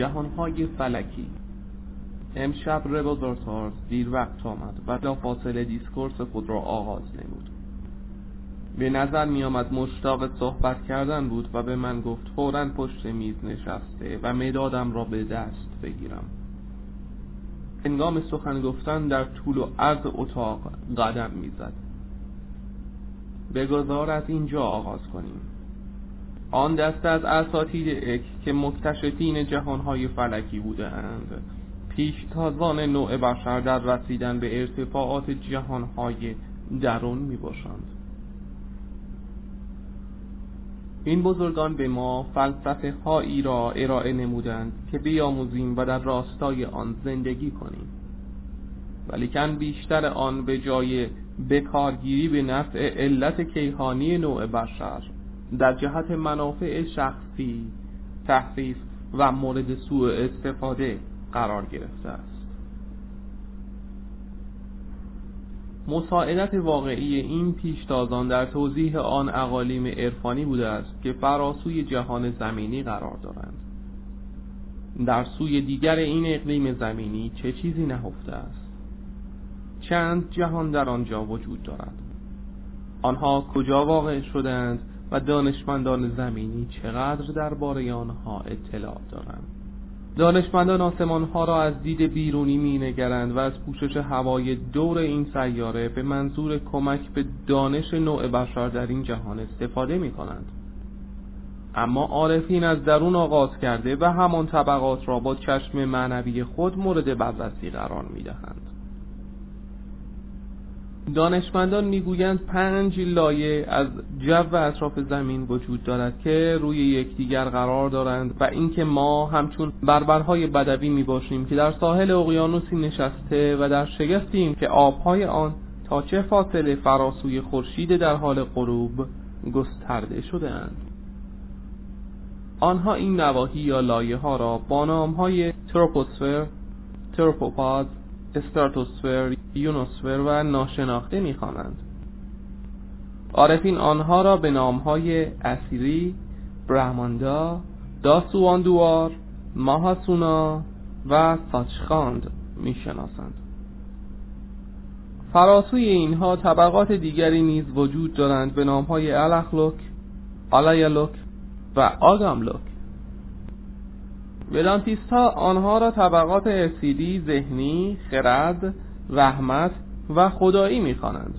جهانهای فلکی. امشب ربازار تارز دیر وقت آمد و بلافاصله discourse خود را آغاز نمود. به نظر می آمد مشتاق صحبت کردن بود و به من گفت فورا پشت میز نشسته و مدادم را به دست بگیرم. هنگام سخن گفتن در طول و عرض اتاق قدم می‌زد. بگذار از اینجا آغاز کنیم. آن دسته از اساتید که مکتشفین جهانهای فلکی بوده اند پیشتازان نوع بشر در رسیدن به ارتفاعات جهانهای درون می باشند این بزرگان به ما فلسفه هایی را ارائه نمودند که بیاموزیم و در راستای آن زندگی کنیم. ولیکن بیشتر آن به جای بکارگیری به نفع علت کیهانی نوع بشر در جهت منافع شخصی تحریف و مورد سوء استفاده قرار گرفته است. مساعدت واقعی این پیشتازان در توضیح آن اقالیم عرفانی بوده است که فراسوی جهان زمینی قرار دارند. در سوی دیگر این اقلیم زمینی چه چیزی نهفته است؟ چند جهان در آنجا وجود دارد. آنها کجا واقع شدند و دانشمندان زمینی چقدر درباره آنها اطلاع دارند؟ دانشمندان آسمان ها را از دید بیرونی می نگرند و از پوشش هوای دور این سیاره به منظور کمک به دانش نوع بشر در این جهان استفاده می کنند اما عارفین از درون آغاز کرده و همان طبقات را با چشم معنوی خود مورد بررسی قرار می دهند دانشمندان می‌گویند پنج لایه از جو اطراف زمین وجود دارد که روی یکدیگر قرار دارند و اینکه ما همچون بربرهای بدوی می باشیم که در ساحل اقیانوسی نشسته و در شگفتیم که آبهای آن تا چه فاصله فراسوی خورشید در حال غروب گسترده شده اند. آنها این نواحی یا لایه ها را با نام های تروپوسفر، تروپوپاز، استراتوسفر، یونوسفر و ناشناخته می‌خوانند. عارفین آنها را به نامهای اسیری، برهماندا، داسواندوار، ماهاسونا و ساچخاند می‌شناسند. فراسوی اینها طبقات دیگری نیز وجود دارند به نامهای الخلوک، آلایلوک و آگاملوک ولانتیست ها آنها را طبقات اسیدی، ذهنی، خرد، رحمت و خدایی می‌خوانند.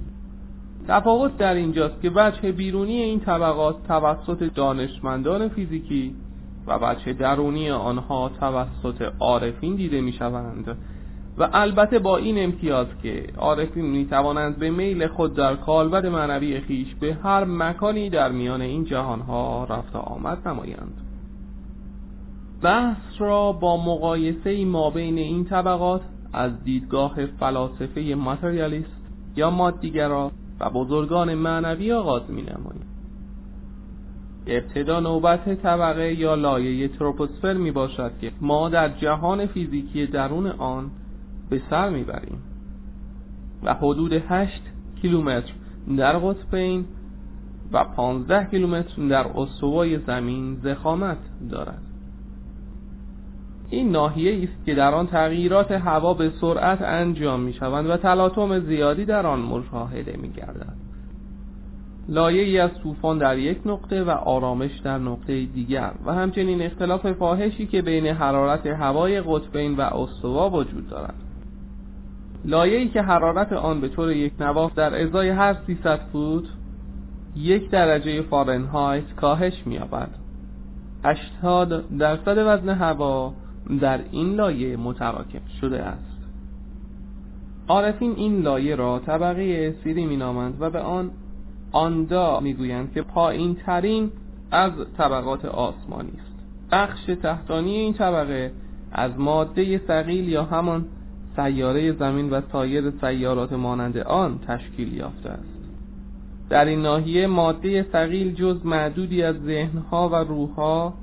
تفاوت در اینجاست که وجه بیرونی این طبقات توسط دانشمندان فیزیکی و وجه درونی آنها توسط عارفین دیده می‌شوند و البته با این امتیاز که عارفین می توانند به میل خود در کالبد معنوی خیش به هر مکانی در میان این جهانها رفت آمد نمایند بحث را با مقایسه ما بین این طبقات از دیدگاه فلاسفه ماتریالیست یا مادیگرا و بزرگان معنوی آغاز می نماییم ابتدا نوبت طبقه یا لایه تروپوسفر می باشد که ما در جهان فیزیکی درون آن به سر می بریم و حدود 8 کیلومتر در قطبین و 15 کیلومتر در استوای زمین زخامت دارد. این ناحیه است که در آن تغییرات هوا به سرعت انجام می شوند و تلاطم زیادی در آن مشاهده می گردد لایه ای از طوفان در یک نقطه و آرامش در نقطه دیگر و همچنین اختلاف فاحشی که بین حرارت هوای قطبین و استوا وجود دارد. لایه ای که حرارت آن به طور یک نواخت در ازای هر 300 فوت یک درجه فارنهایت کاهش می‌یابد. 80 درصد وزن هوا در این لایه متراکم شده است. عارفین این لایه را طبقه سیری مینامند و به آن آندا می‌گویند که پایین ترین از طبقات آسمانی است. بخش تحتانی این طبقه از ماده سقیل یا همان سیاره زمین و سایر سیارات مانند آن تشکیل یافته است. در این ناحیه ماده سقیل جز معدودی از ذهنها و روحها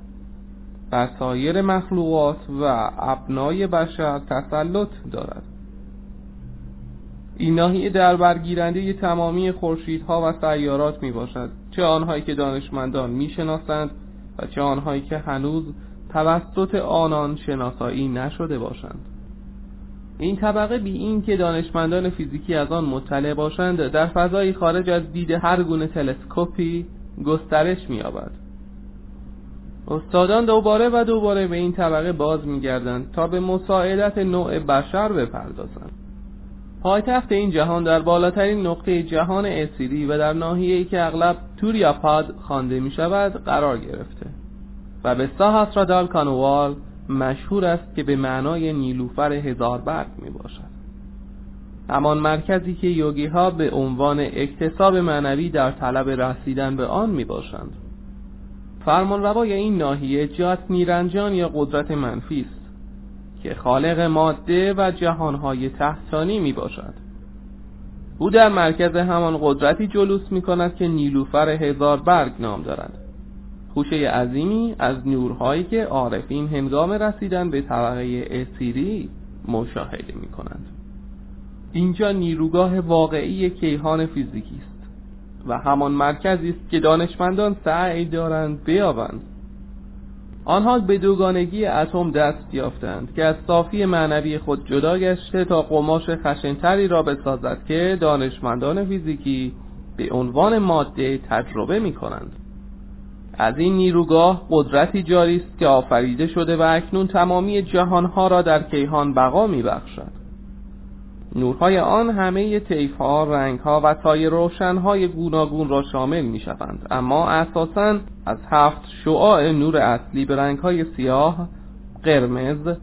بر سایر مخلوقات و ابنای بشر تسلط دارد. این ناحیه در برگیرنده تمامی خورشیدها و سیارات می باشد چه آنهایی که دانشمندان می شناسند و چه آنهایی که هنوز توسط آنان شناسایی نشده باشند. این طبقه بی این که دانشمندان فیزیکی از آن مطلع باشند در فضای خارج از دید هر گونه تلسکوپی گسترش می‌یابد. استادان دوباره و دوباره به این طبقه باز میگردند تا به مساعدت نوع بشر بپردازند. پایتخت این جهان در بالاترین نقطه جهان اسیری و در ناحیه‌ای که اغلب توریاپاد خوانده می شود قرار گرفته و به ساهاسرادال کانوال مشهور است که به معنای نیلوفر هزار برگ می باشد همان مرکزی که یوگی ها به عنوان اکتساب معنوی در طلب رسیدن به آن می باشند فرمان روای این ناحیه جات نیرنجان یا قدرت منفی است که خالق ماده و جهانهای تحتانی می باشد او در مرکز همان قدرتی جلوس می کند که نیلوفر هزار برگ نام دارد. خوشه عظیمی از نورهایی که عارفین هنگام رسیدن به طبقه اسیری مشاهده می کنند اینجا نیروگاه واقعی کیهان فیزیکی است. و همان مرکزی است که دانشمندان سعی دارند بیابند. آنها به دوگانگی اتم دست یافتند که از صافی معنوی خود جدا گشته تا قماش خشنتری را بسازد که دانشمندان فیزیکی به عنوان ماده تجربه می کنند از این نیروگاه قدرتی جاری است که آفریده شده و اکنون تمامی جهانها را در کیهان بقا می بخشد نورهای آن همه طیفها، رنگها و سایر روشنهای گوناگون را شامل می شوند اما اساساً از هفت شعاع نور اصلی به رنگهای سیاه، قرمز،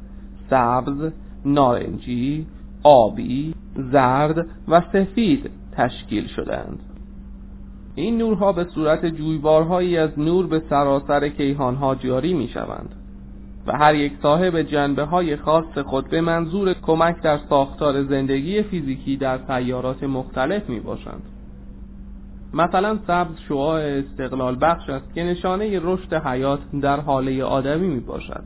سبز، نارنجی، آبی، زرد و سفید تشکیل شدند. این نورها به صورت جویبارهایی از نور به سراسر کیهانها جاری می شوند و هر یک صاحب جنبه های خاص خود به منظور کمک در ساختار زندگی فیزیکی در سیارات مختلف می باشند مثلا سبز شعاع استقلال بخش است که نشانه رشد حیات در حاله آدمی می باشد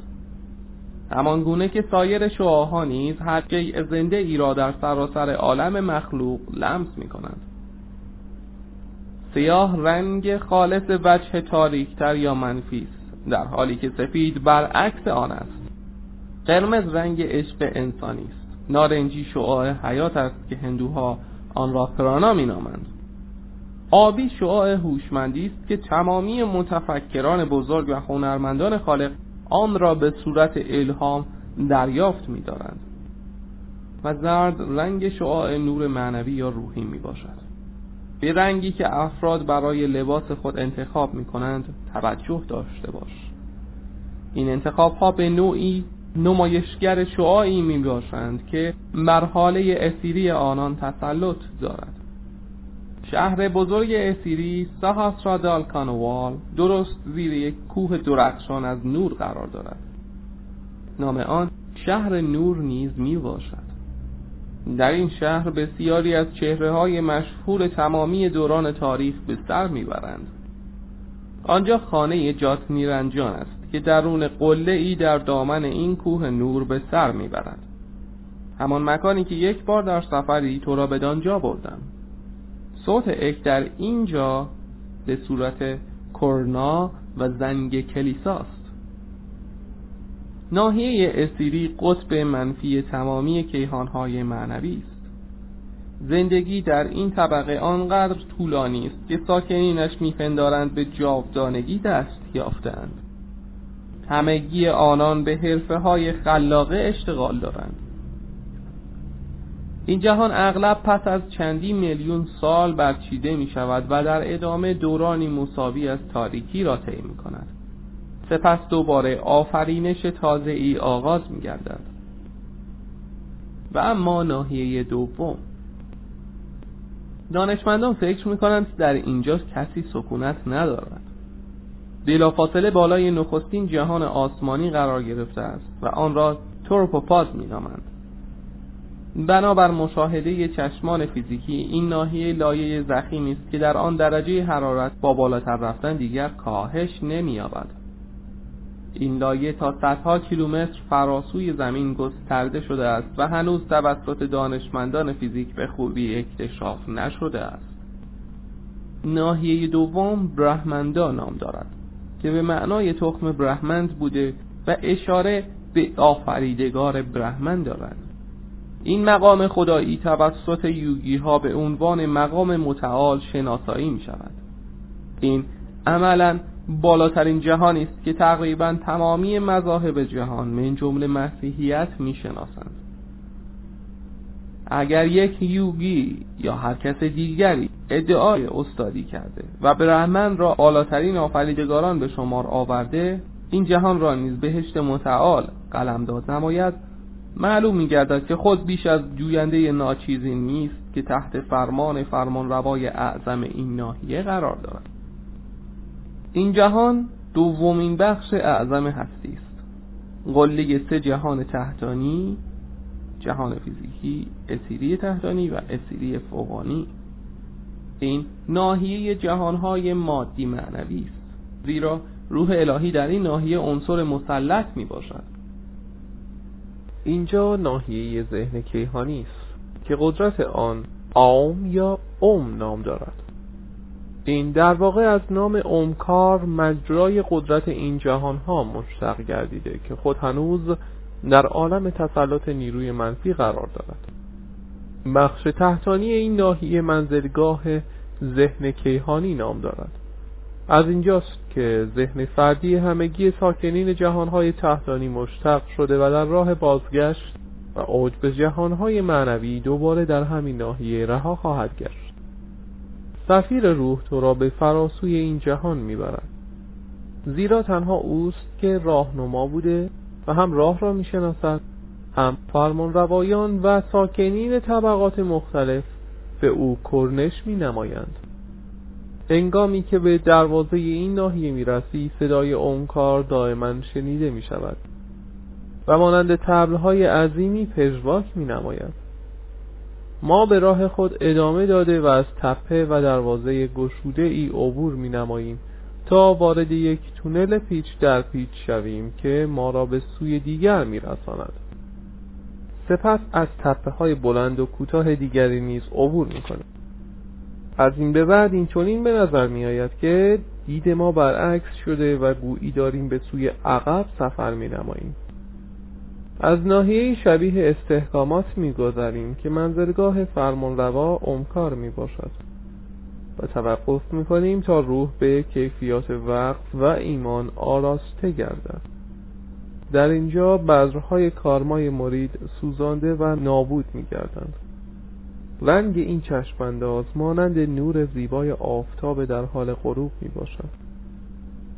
همان گونه که سایر شعاها نیز هر زنده ای را در سراسر عالم مخلوق لمس می کنند سیاه رنگ خالص وجه تاریکتر یا منفی است. در حالی که سفید برعکس آن است. قرمز رنگ عشق انسانی است. نارنجی شعاع حیات است که هندوها آن را پرانا می نامند آبی شعاع هوشمندی است که تمامی متفکران بزرگ و هنرمندان خالق آن را به صورت الهام دریافت می دارند و زرد رنگ شعاع نور معنوی یا روحی می باشد به رنگی که افراد برای لباس خود انتخاب می کنند توجه داشته باش. این انتخاب ها به نوعی نمایشگر شعاعی می باشند که مرحله اسیری آنان تسلط دارد. شهر بزرگ اسیری سهاسرادال کانوال درست زیر یک کوه درخشان از نور قرار دارد. نام آن شهر نور نیز می باشد در این شهر بسیاری از چهره های مشهور تمامی دوران تاریخ به سر می‌برند. آنجا خانه جات نیرنجان است که درون قله ای در دامن این کوه نور به سر می‌برد. همان مکانی که یک بار در سفری تو را به دانجا بردم. صوت اک در اینجا به صورت کرنا و زنگ کلیساست. ناحیه اسیری قطب منفی تمامی کیهانهای معنوی است. زندگی در این طبقه آنقدر طولانی است که ساکنینش میپندارند به جاودانگی دست یافتند همگی آنان به حرفه های خلاقه اشتغال دارند. این جهان اغلب پس از چندی میلیون سال برچیده می شود و در ادامه دورانی مساوی از تاریکی را طی می کند سپس دوباره آفرینش تازه ای آغاز می گردد و اما ناحیه دوم دانشمندان فکر می کنند در اینجا کسی سکونت ندارد. بلافاصله بالای نخستین جهان آسمانی قرار گرفته است و آن را تورپوپاد می نامند بنابر مشاهده چشمان فیزیکی این ناحیه لایه زخیمی است که در آن درجه حرارت با بالاتر رفتن دیگر کاهش نمییابد. این لایه تا صدها کیلومتر فراسوی زمین گسترده شده است و هنوز توسط دانشمندان فیزیک به خوبی اکتشاف نشده است. ناحیه دوم برهمندا نام دارد که به معنای تخم برهمند بوده و اشاره به آفریدگار برهمن دارد. این مقام خدایی توسط یوگی ها به عنوان مقام متعال شناسایی می شود این عملا بالاترین جهانی است که تقریبا تمامی مذاهب جهان من جمله مسیحیت می شناسند اگر یک یوگی یا هر کس دیگری ادعای استادی کرده و برهمن را بالاترین آفریدگاران به شمار آورده این جهان را نیز بهشت متعال قلمداد نماید. معلوم می گردد که خود بیش از جوینده ناچیزی نیست که تحت فرمان فرمان روای اعظم این ناحیه قرار دارد. این جهان دومین بخش اعظم هستی است. قله سه جهان تحتانی جهان فیزیکی اسیری تحتانی و اسیری فوقانی. این ناحیه جهانهای مادی معنوی است. زیرا روح الهی در این ناحیه عنصر مسلط می باشد اینجا ناحیه ذهن کیهانی است که قدرت آن آم یا اوم نام دارد. این در واقع از نام اومکار مجرای قدرت این جهان ها مشتق گردیده که خود هنوز در عالم تسلط نیروی منفی قرار دارد. بخش تحتانی این ناحیه منزلگاه ذهن کیهانی نام دارد. از اینجاست که ذهن فردی همگی ساکنین جهانهای تحتانی مشتق شده و در راه بازگشت و اوج به جهانهای معنوی دوباره در همین ناحیه رها خواهد گشت. سفیر روح تو را به فراسوی این جهان می‌برد. زیرا تنها اوست که راهنما بوده و هم راه را می‌شناسد هم فرمان روایان و ساکنین طبقات مختلف به او کرنش می نمایند انگامی که به دروازه این ناحیه می‌رسی صدای اونکار دائما شنیده می شود و مانند تبلهای عظیمی پژواک می نماید ما به راه خود ادامه داده و از تپه و دروازه گشوده ای عبور می نماییم تا وارد یک تونل پیچ در پیچ شویم که ما را به سوی دیگر می رساند. سپس از تپه های بلند و کوتاه دیگری نیز عبور می کنیم از این به بعد این چنین به نظر می آید که دید ما برعکس شده و گویی داریم به سوی عقب سفر می نماییم از ناحیه شبیه استحکامات می گذاریم که منزلگاه فرمانروا امکار می باشد و توقف می کنیم تا روح به کیفیات وقت و ایمان آراسته گردد. در اینجا بذرهای کارمای مرید سوزانده و نابود می گردند رنگ این چشمانداز مانند نور زیبای آفتاب در حال غروب می باشد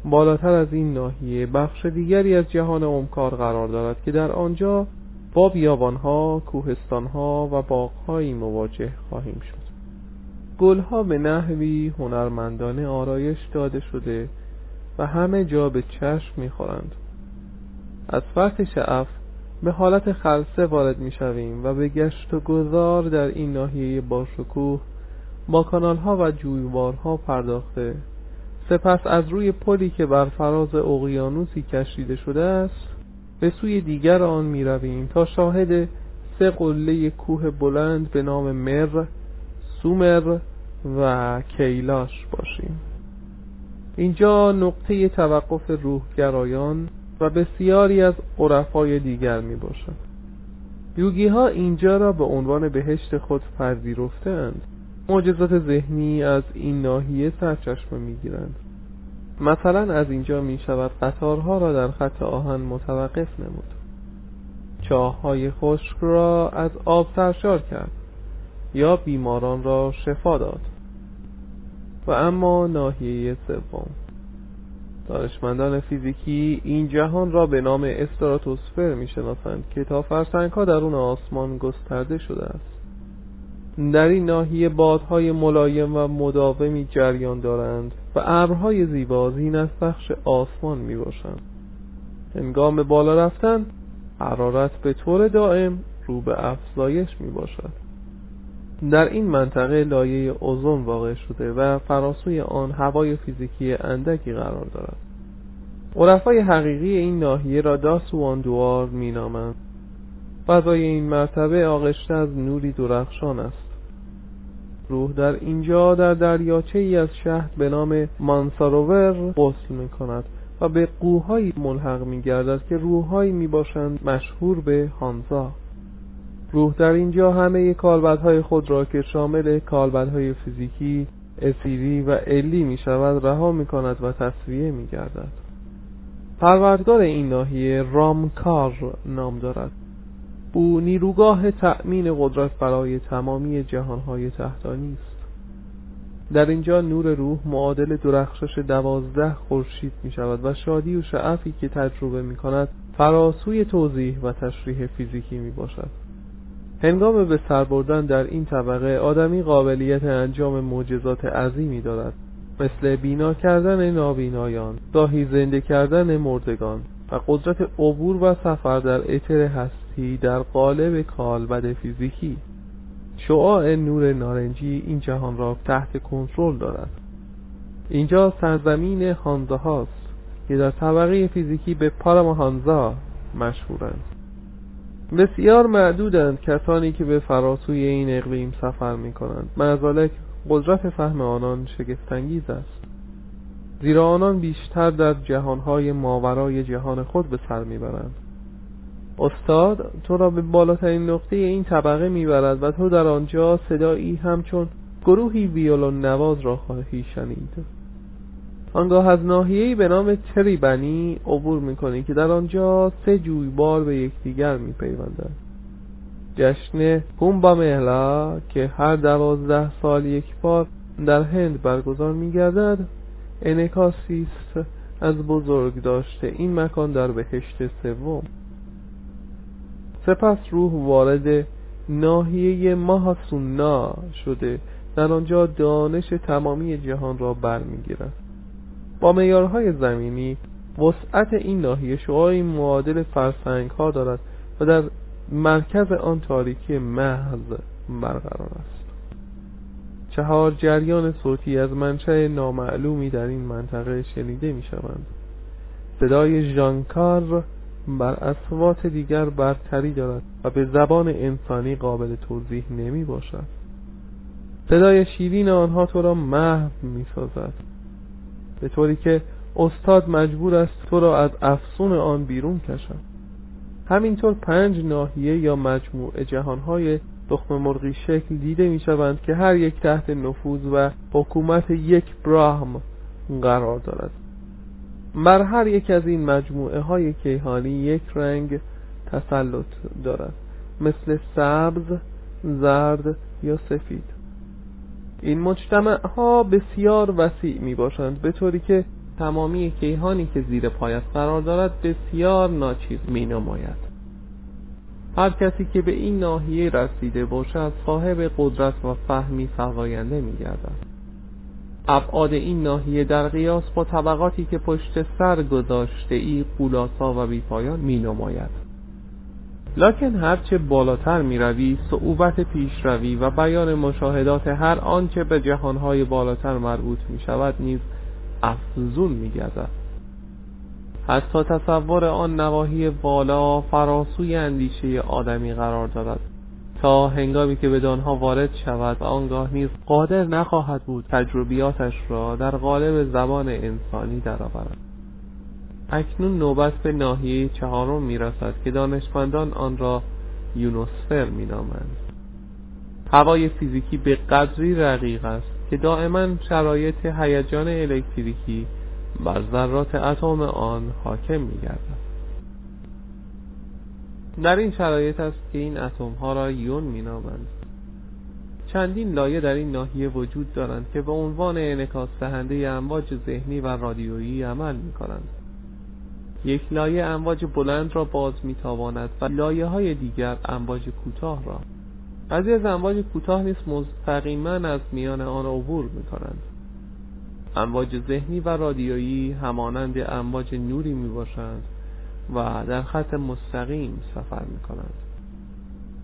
بالاتر از این ناحیه بخش دیگری از جهان امکار قرار دارد که در آنجا با بیابانها، کوهستانها و باغهایی مواجه خواهیم شد. گلها به نحوی هنرمندانه آرایش داده شده و همه جا به چشم می‌خورند. از فرط شعف به حالت خلصه وارد می‌شویم و به گشت و گذار در این ناحیه باشکوه با کانالها و جویبارها پرداخته سپس از روی پلی که بر فراز اقیانوسی کشیده شده است به سوی دیگر آن می رویم تا شاهد سه قله کوه بلند به نام مر، سومر و کیلاش باشیم. اینجا نقطه توقف روحگرایان و بسیاری از عرفای دیگر می باشد یوگی ها اینجا را به عنوان بهشت خود پذیرفتند معجزات ذهنی از این ناحیه سرچشمه می گیرند مثلا از اینجا می شود قطارها را در خط آهن متوقف نمود. چاه های خشک را از آب سرشار کرد یا بیماران را شفا داد. و اما ناحیه سوم. دانشمندان فیزیکی این جهان را به نام استراتوسفر می شناسند که تا فرسنگ ها درون آسمان گسترده شده است. در این ناحیه بادهای ملایم و مداومی جریان دارند و ابرهای زیبا زینت بخش آسمان می باشند هنگام بالا رفتن حرارت به طور دائم رو به افزایش می باشد در این منطقه لایه اوزون واقع شده و فراسوی آن هوای فیزیکی اندکی قرار دارد. عرفای حقیقی این ناحیه را داسواندوار می نامند فضای این مرتبه آغشته از نوری درخشان است. روح در اینجا در دریاچه ای از شهر به نام مانساروور غسل می کند و به قوهایی ملحق می گردد که روحهایی می باشند مشهور به هانزا. روح در اینجا همه کالبدهای خود را که شامل کالبدهای فیزیکی، اسیری و الی می شود رها می کند و تصویه می گردد پروردگار این ناحیه رامکار نام دارد. او نیروگاه تأمین قدرت برای تمامی جهانهای تحتانی است. در اینجا نور روح معادل درخشش دوازده خورشید می شود و شادی و شعفی که تجربه می کند فراسوی توضیح و تشریح فیزیکی می باشد هنگام به سر بردن در این طبقه آدمی قابلیت انجام معجزات عظیمی دارد مثل بینا کردن نابینایان گاهی زنده کردن مردگان و قدرت عبور و سفر در اتر هستی. در قالب کالبد فیزیکی. شعاع نور نارنجی این جهان را تحت کنترل دارد. اینجا سرزمین هانزا هاست که در طبقه فیزیکی به پاراماهانزا مشهورند. بسیار معدودند کسانی که به فراسوی این اقلیم سفر می کنند مزالک قدرت فهم آنان شگفتانگیز است. زیرا آنان بیشتر در جهانهای ماورای جهان خود به سر می‌برند. استاد تو را به بالاترین نقطه این طبقه می‌برد و تو در آنجا صدایی همچون گروهی ویولون نواز را خواهی شنید. آنگاه از ناحیه‌ای به نام تریبنی عبور می‌کنی که در آنجا سه جویبار به یکدیگر میپیوندند جشن هومبا مهلا که هر دوازده سال یک بار در هند برگزار میگردد انکاسی است از بزرگ داشته این مکان در بهشت سوم. سپس روح وارد ناحیه ماهاسونا شده. در آنجا دانش تمامی جهان را برمیگیرد. با میارهای زمینی وسعت این ناحیه شعاعی معادل فرسنگ ها دارد و در مرکز آن تاریکی محض برقرار است. چهار جریان صوتی از منشأ نامعلومی در این منطقه شنیده می شوند صدای ژانکار بر اصوات دیگر برتری دارد و به زبان انسانی قابل توضیح نمی باشد. صدای شیرین آنها تو را محو می سازد. به طوری که استاد مجبور است تو را از افسون آن بیرون کشد. همینطور پنج ناحیه یا مجموعه جهانهای تخم مرغی شکل دیده می شوند که هر یک تحت نفوذ و حکومت یک براهم قرار دارد. بر هر یک از این مجموعه های کیهانی یک رنگ تسلط دارد. مثل سبز، زرد یا سفید. این مجتمع ها بسیار وسیع می باشند به طوری که تمامی کیهانی که زیر پایت قرار دارد بسیار ناچیز می نماید هر کسی که به این ناحیه رسیده باشد صاحب قدرت و فهمی فواینده می گردد ابعاد این ناحیه در قیاس با طبقاتی که پشت سر گذاشته ای قولاسا و بیپایان می نماید لکن هرچه بالاتر می روی صعوبت پیشروی و بیان مشاهدات هر آنچه به جهانهای بالاتر مربوط می شود نیز افزون می گردد حتی تصور آن نواحی بالا فراسوی اندیشه آدمی قرار دارد. تا هنگامی که به دانها وارد شود و آنگاه نیز قادر نخواهد بود تجربیاتش را در قالب زبان انسانی درآورد. اکنون نوبت به ناحیه چهارم می‌رسد که دانشمندان آن را یونوسفر مینامند. هوای فیزیکی به قدری رقیق است که دائما شرایط هیجان الکتریکی بر ذرات اتم آن حاکم میگردد. در این شرایط است که این اتم ها را یون مینامند. چندین لایه در این ناحیه وجود دارند که به عنوان انعکاس دهنده امواج ذهنی و رادیویی عمل می کنند یک لایه امواج بلند را باز می‌تواند و لایه های دیگر امواج کوتاه را. بعضی از امواج کوتاه نیز مستقیما از میان آن عبور می کنند امواج ذهنی و رادیویی همانند امواج نوری می باشند و در خط مستقیم سفر می کنند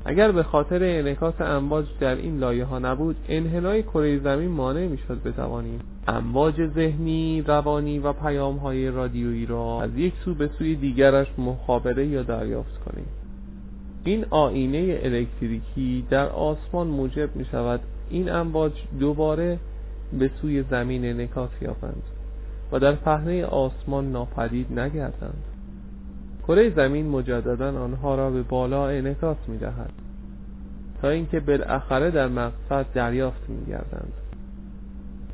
اگر به خاطر انعکاس امواج در این لایه ها نبود انحنای کره زمین مانع می شد بتوانیم امواج ذهنی، روانی و پیام های رادیویی را از یک سو به سوی دیگرش مخابره یا دریافت کنیم. این آینه الکتریکی در آسمان موجب می شود این امواج دوباره به سوی زمین انعکاس یابند و در پهنه آسمان ناپدید نگردند. کره زمین مجددا آنها را به بالا انعکاس می دهد تا اینکه بالاخره در مقصد دریافت می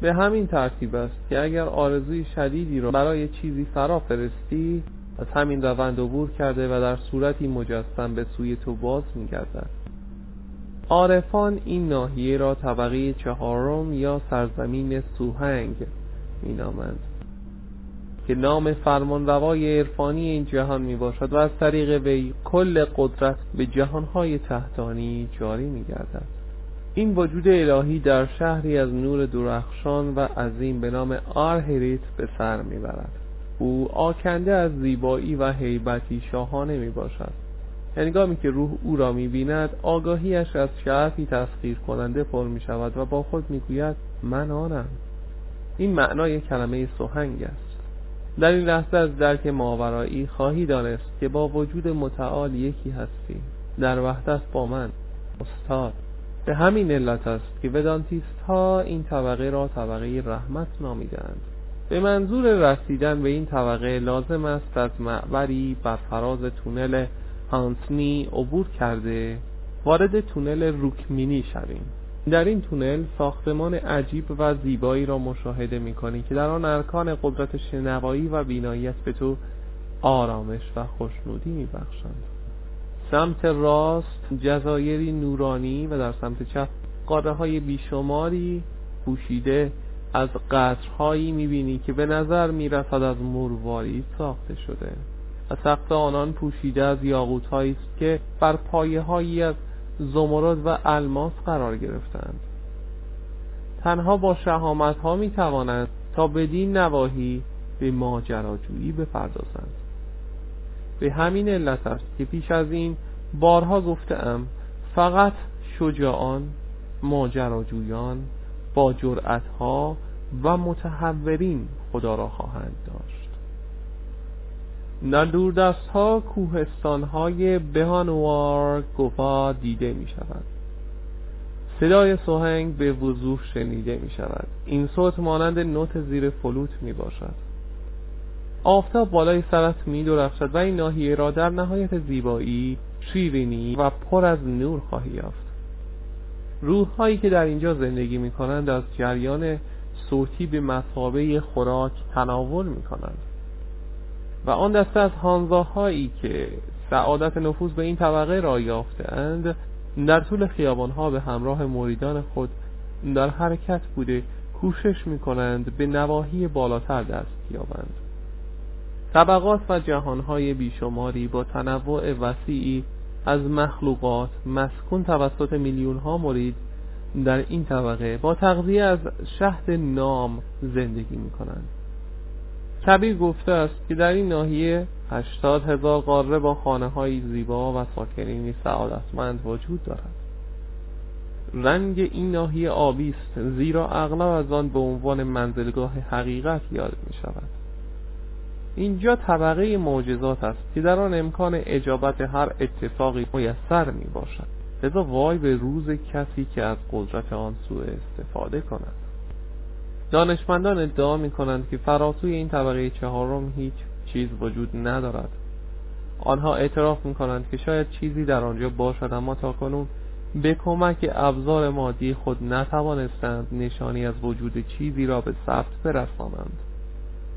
به همین ترتیب است که اگر آرزوی شدیدی را برای چیزی فرا فرستی از همین روند عبور کرده و در صورتی مجسم به سوی تو باز می عارفان این ناحیه را طبقه چهارم یا سرزمین سوهنگ می نامند که نام فرمانروای عرفانی این جهان می باشد و از طریق وی کل قدرت به جهانهای تحتانی جاری می گردد این وجود الهی در شهری از نور درخشان و عظیم به نام آرهریت به سر می برد او آکنده از زیبایی و هیبتی شاهانه می باشد هنگامی که روح او را می بیند آگاهیش از شعفی تسخیر کننده پر می شود و با خود می گوید من آنم. این معنای کلمه سوهنگ است. در این لحظه از درک ماورایی خواهی دانست که با وجود متعال یکی هستی. در وحدت با من استاد. به همین علت است که ودانتیست ها این طبقه را طبقه رحمت نامیدند به منظور رسیدن به این طبقه لازم است از معبری بر فراز تونل هانسنی عبور کرده وارد تونل روکمینی شویم. در این تونل ساختمان عجیب و زیبایی را مشاهده می‌کنی که در آن ارکان قدرت شنوایی و بیناییت به تو آرامش و خوشنودی میبخشند. سمت راست جزایری نورانی و در سمت چپ قاره های بیشماری پوشیده از قطرهایی می‌بینی که به نظر می‌رسد از مرواری ساخته شده. و سقف آنان پوشیده از یاقوت است که بر پایه هایی از زمرد و الماس قرار گرفتند. تنها با شهامت ها می توانند تا بدین نواحی به ماجراجویی بپردازند. به همین علت است که پیش از این بارها گفتم فقط شجاعان ماجراجویان با جرأت ها و متحورین خدا را خواهند داشت. در دوردست ها کوهستان های بهانوار گفا دیده می شود صدای سوهنگ به وضوح شنیده می شود این صوت مانند نوت زیر فلوت می باشد آفتاب بالای سرت می درخشد و این ناحیه را در نهایت زیبایی شیرینی و پر از نور خواهی یافت. روح هایی که در اینجا زندگی می کنند از جریان صوتی به مسابه خوراک تناول می کنند و آن دسته از هانزاهایی که سعادت نفوذ به این طبقه را یافتند در طول خیابانها به همراه مریدان خود در حرکت بوده کوشش می کنند به نواحی بالاتر دست یابند طبقات و جهانهای بیشماری با تنوع وسیعی از مخلوقات مسکون توسط میلیون ها مرید در این طبقه با تغذیه از شهد نام زندگی می کنند کبیر گفته است که در این ناحیه هشتاد هزار قاره با خانه های زیبا و ساکنینی سعادتمند وجود دارد. رنگ این ناحیه آبی است زیرا اغلب از آن به عنوان منزلگاه حقیقت یاد می شود اینجا طبقه معجزات است که در آن امکان اجابت هر اتفاقی میسر می باشد لذا وای به روز کسی که از قدرت آن سوء استفاده کند. دانشمندان ادعا می کنند که فراسوی این طبقه چهارم هیچ چیز وجود ندارد. آنها اعتراف می کنند که شاید چیزی در آنجا باشد اما تا کنون به کمک ابزار مادی خود نتوانستند نشانی از وجود چیزی را به ثبت برسانند.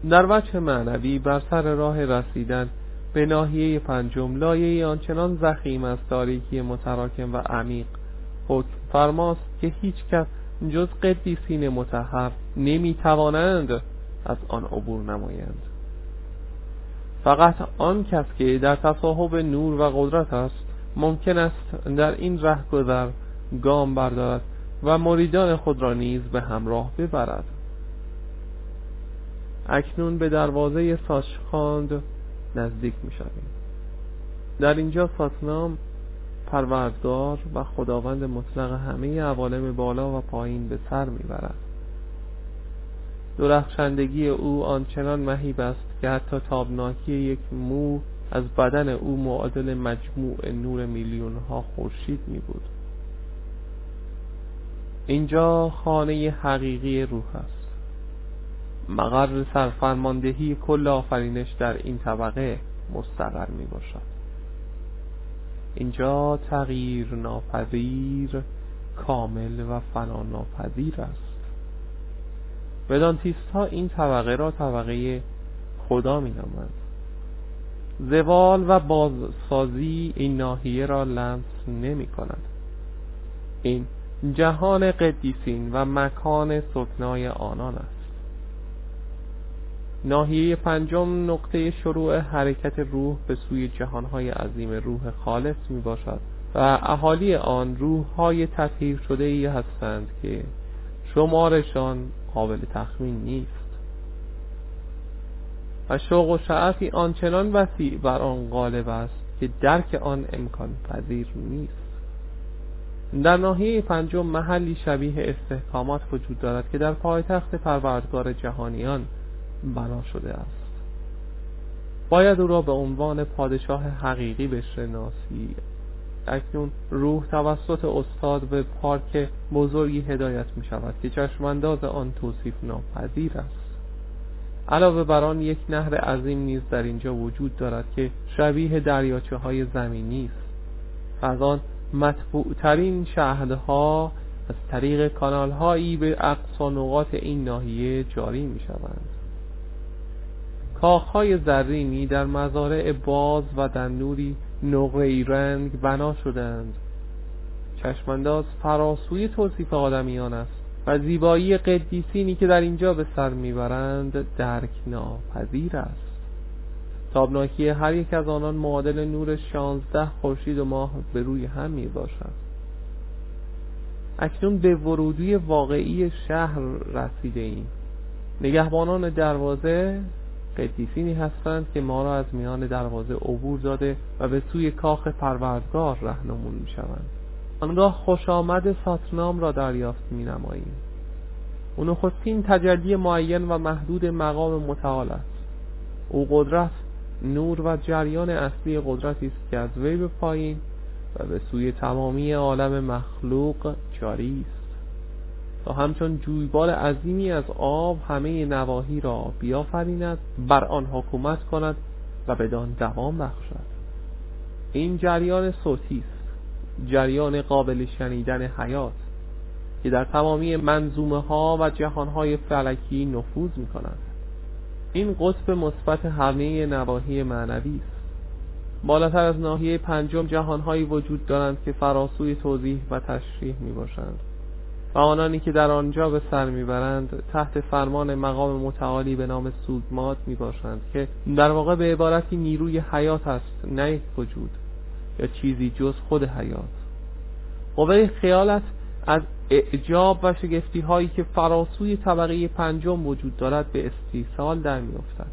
در وجه معنوی بر سر راه رسیدن به ناحیه پنجم لایه آنچنان زخیم از تاریکی متراکم و عمیق حکم فرماست که هیچ کس جز قدیسین متحر نمی توانند از آن عبور نمایند. فقط آن کس که در تصاحب نور و قدرت است ممکن است در این گذر گام بردارد و مریدان خود را نیز به همراه ببرد. اکنون به دروازه ساشخاند نزدیک می شویم در اینجا ساتنام پروردگار و خداوند مطلق همه عوالم بالا و پایین به سر می‌برد. درخشندگی او آنچنان مهیب است که حتی تابناکی یک مو از بدن او معادل مجموع نور میلیون ها خورشید می بود اینجا خانه حقیقی روح است. مقر سرفرماندهی کل آفرینش در این طبقه مستقر می باشد اینجا تغییر ناپذیر کامل و فنا ناپذیر است. ودانتیست ها این طبقه را طبقه خدا می نامند زوال و بازسازی این ناحیه را لمس نمی کند این جهان قدیسین و مکان سکنای آنان است. ناحیه پنجم نقطه شروع حرکت روح به سوی جهانهای عظیم روح خالص می باشد و اهالی آن روحهای تطهیر شده ای هستند که شمارشان قابل تخمین نیست. و شوق و شعفی آنچنان وسیع بر آن غالب است که درک آن امکان پذیر نیست. در ناحیه پنجم محلی شبیه استحکامات وجود دارد که در پایتخت پروردگار جهانیان بنا شده است. باید او را به عنوان پادشاه حقیقی بشناسی. اکنون روح توسط استاد به پارک بزرگی هدایت می شود که چشمانداز آن توصیف ناپذیر است. علاوه بر آن یک نهر عظیم نیز در اینجا وجود دارد که شبیه دریاچه های زمینی است. از آن مطبوع ترین شهدها از طریق کانال هایی به اقصا نقاط این ناحیه جاری می شوند. کاخهای زرینی در مزارع باز و در نوری نقره رنگ بنا شدند. چشمانداز فراسوی توصیف آدمیان است و زیبایی قدیسینی که در اینجا به سر می‌برند درک ناپذیر است. تابناکی هر یک از آنان معادل نور شانزده خورشید و ماه به روی هم می باشد اکنون به ورودی واقعی شهر رسیده ایم نگهبانان دروازه قدیسینی هستند که ما را از میان دروازه عبور داده و به سوی کاخ پروردگار رهنمون می شوند آنگاه خوش آمد ساتنام را دریافت می نماییم او نخستین تجلی معین و محدود مقام متعال است. او قدرت نور و جریان اصلی قدرتی است که از وی به پایین و به سوی تمامی عالم مخلوق جاری است. تا همچون جویبال عظیمی از آب همه نواحی را بیافریند بر آن حکومت کند و بدان دوام بخشد. این جریان صوتی جریان قابل شنیدن حیات که در تمامی منظومه ها و جهان های فلکی نفوذ می کند این قطب مثبت همه نواحی معنوی است. بالاتر از ناحیه پنجم جهانهایی وجود دارند که فراسوی توضیح و تشریح می باشند و آنانی که در آنجا به سر می‌برند تحت فرمان مقام متعالی به نام سودمات می باشند که در واقع به عبارتی نیروی حیات است نه یک وجود یا چیزی جز خود حیات. قوه خیالت از اعجاب و شگفتی هایی که فراسوی طبقه پنجم وجود دارد به استیصال در میافتد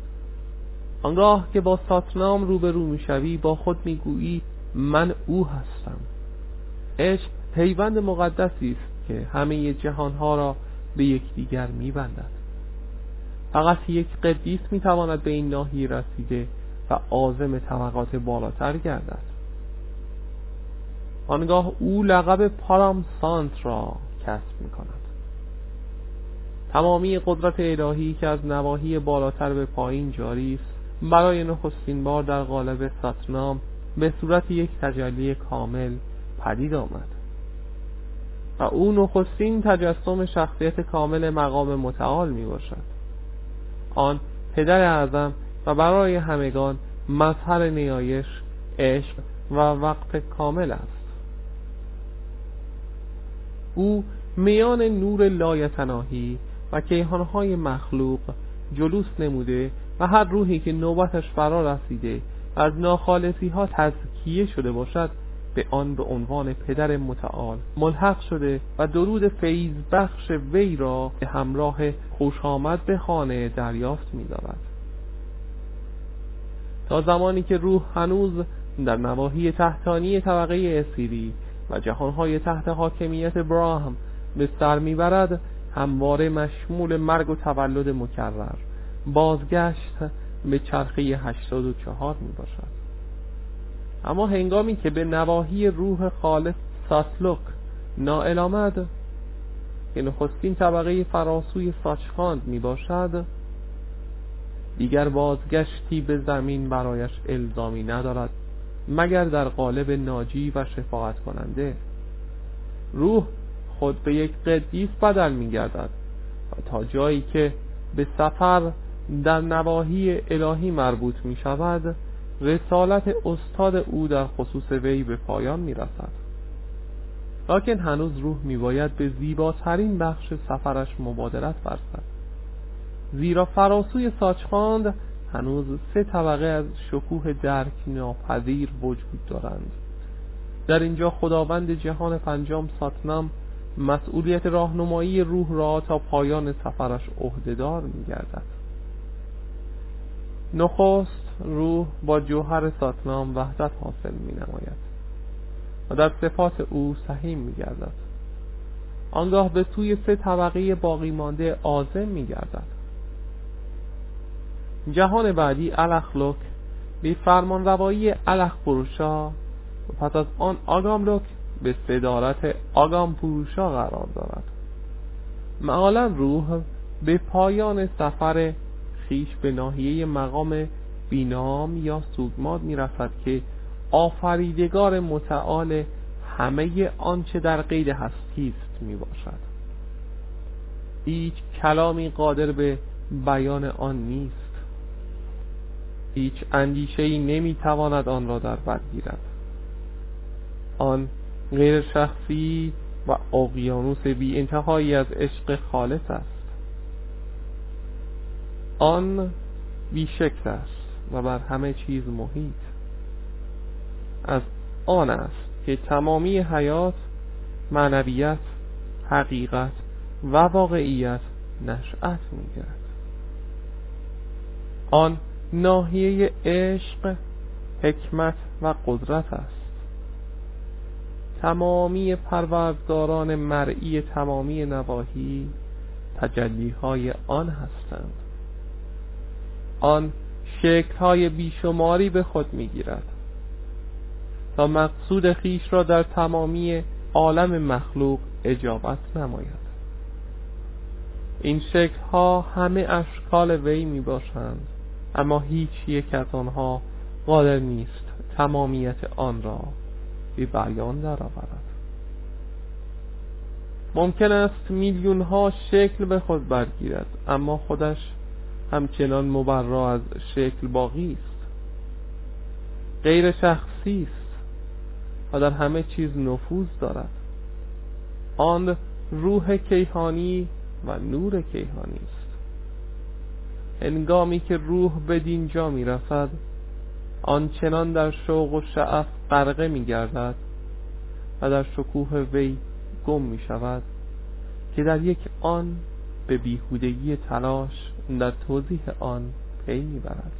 آنگاه که با ساتنام روبرو می‌شوی با خود می‌گویی من او هستم. عشق پیوند مقدسی است. که همه جهانها را به یکدیگر میبندد. فقط یک قدیس می‌تواند به این ناحیه رسیده و عازم طبقات بالاتر گردد. آنگاه او لقب پارامسانت را کسب می کند تمامی قدرت الهی که از نواحی بالاتر به پایین جاری است برای نخستین بار در قالب ساتنام به صورت یک تجلی کامل پدید آمد. و او نخستین تجسم شخصیت کامل مقام متعال می باشد آن پدر اعظم و برای همگان مظهر نیایش عشق و وقت کامل است. او میان نور لایتناهی و کیهانهای مخلوق جلوس نموده و هر روحی که نوبتش فرا رسیده از ناخالصی ها تزکیه شده باشد به آن به عنوان پدر متعال ملحق شده و درود فیض بخش وی را به همراه خوش آمد به خانه دریافت می دارد. تا زمانی که روح هنوز در نواحی تحتانی طبقه اسیری و جهانهای تحت حاکمیت براهم به سر می‌برد همواره مشمول مرگ و تولد مکرر بازگشت به چرخه 84 می باشد اما هنگامی که به نواحی روح خالص ساتلوک نائل آمد که نخستین طبقه فراسوی ساچخاند می باشد دیگر بازگشتی به زمین برایش الزامی ندارد مگر در قالب ناجی و شفاعت کننده روح خود به یک قدیس بدل می گردد و تا جایی که به سفر در نواحی الهی مربوط می شود رسالت استاد او در خصوص وی به پایان می رسد لکن هنوز روح می باید به زیباترین بخش سفرش مبادرت ورزد زیرا فراسوی ساچخاند هنوز سه طبقه از شکوه درک ناپذیر وجود دارند. در اینجا خداوند جهان پنجم ساتنام مسئولیت راهنمایی روح را تا پایان سفرش عهدهدار میگردد. نخست روح با جوهر ساتنام وحدت حاصل می نماید و در صفات او سهیم می گردد آنگاه به سوی سه طبقه باقی مانده آزم می گردد جهان بعدی الخلوک به فرمان روایی الخ پروشا و پس از آن آگاملوک به صدارت آگام پروشا قرار دارد. معالا روح به پایان سفر خیش به ناحیه مقام بینام یا سوگماد می رسد که آفریدگار متعال همه آنچه در قید هستی است می باشد هیچ کلامی قادر به بیان آن نیست. هیچ اندیشه ای نمی تواند آن را در بر گیرد. آن غیر شخصی و اقیانوس بی انتهایی از عشق خالص است. آن بی شکل است. و بر همه چیز محیط. از آن است که تمامی حیات معنویت حقیقت و واقعیت نشأت می‌گیرد. آن ناحیه عشق حکمت و قدرت است. تمامی پروردگاران مرئی تمامی نواحی تجلیهای آن هستند. آن شکلهای بیشماری به خود می‌گیرد تا مقصود خیش را در تمامی عالم مخلوق اجابت نماید. این شکلها همه اشکال وی می باشند اما هیچ یک از آنها قادر نیست تمامیت آن را به بیان درآورد. ممکن است میلیون ها شکل به خود برگیرد اما خودش همچنان مبرا از شکل باقی است. غیر شخصی است و در همه چیز نفوذ دارد. آن روح کیهانی و نور کیهانی است. هنگامی که روح به دینجا می رسد آنچنان در شوق و شعف غرقه می گردد و در شکوه وی گم می شود که در یک آن به بیهودگی تلاش در توضیح آن پی می برد